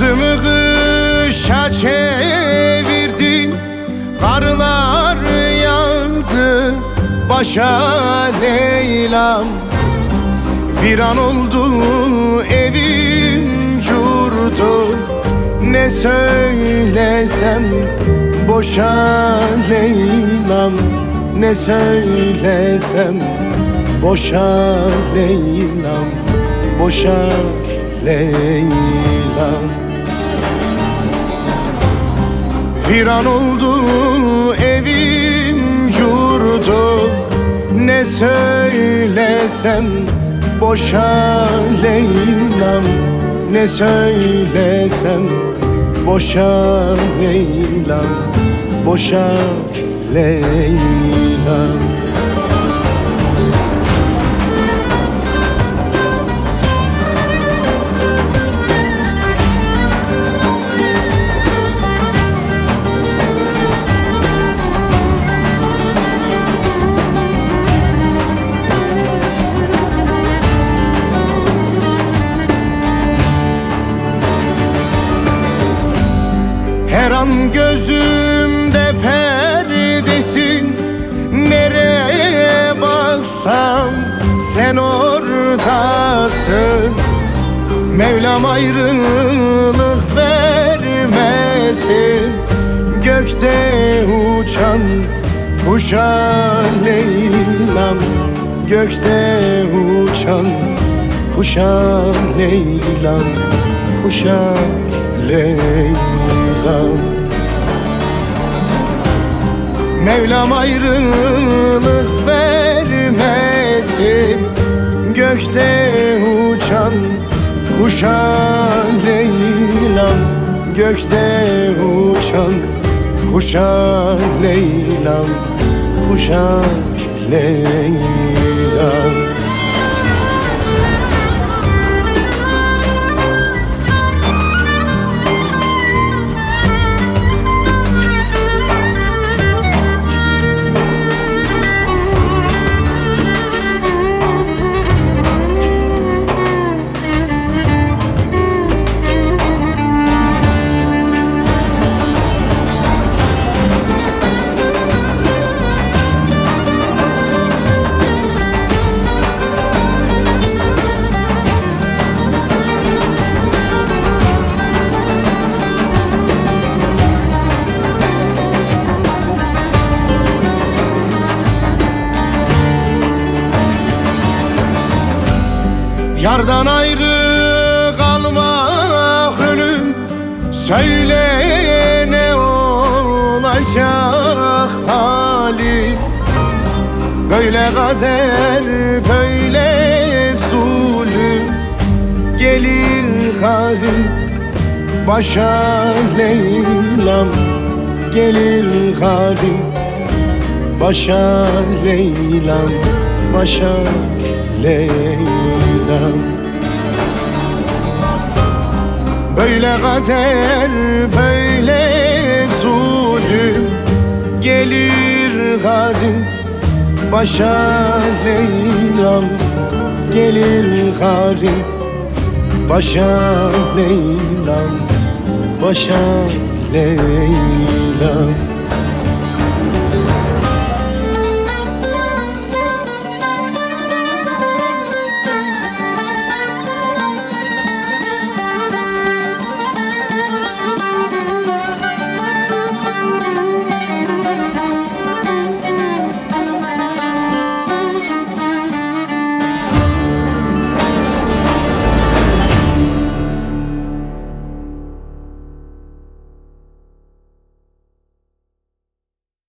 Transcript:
Yazımı kışa çevirdin Karlar yağdı başa Leyla'm. Viran oldu evim yurdum Ne söylesem boşa Leyla'm. Ne söylesem boşa Leyla'm Boşa Leyla'm Viran oldu evim yurdum Ne söylesem boşa Leyla'm. Ne söylesem boşa Leyla'm. Boşa Leyla'm sen oradasın Mevlam ayrılık vermesin. Gökte uçan kuşa Leyla'm. Gökte uçan kuşa Leyla'm. Kuşa Leyla'm. Mevlam ayrılık vermesin Gökte uçan kuşa Leyla'm Gökte uçan kuşa Leyla'm Kuşa Leyla'm Yardan ayrı kalmak ölüm. Söyle ne olacak halim? Böyle kader böyle zulüm. Gelir karim başa Leyla'm. Gelir karim başa Leyla'm Başa Leyla'm Böyle kader böyle zulüm Gelir karim başa Leyla'm Gelir karim başa Leyla'm Başa Leyla'm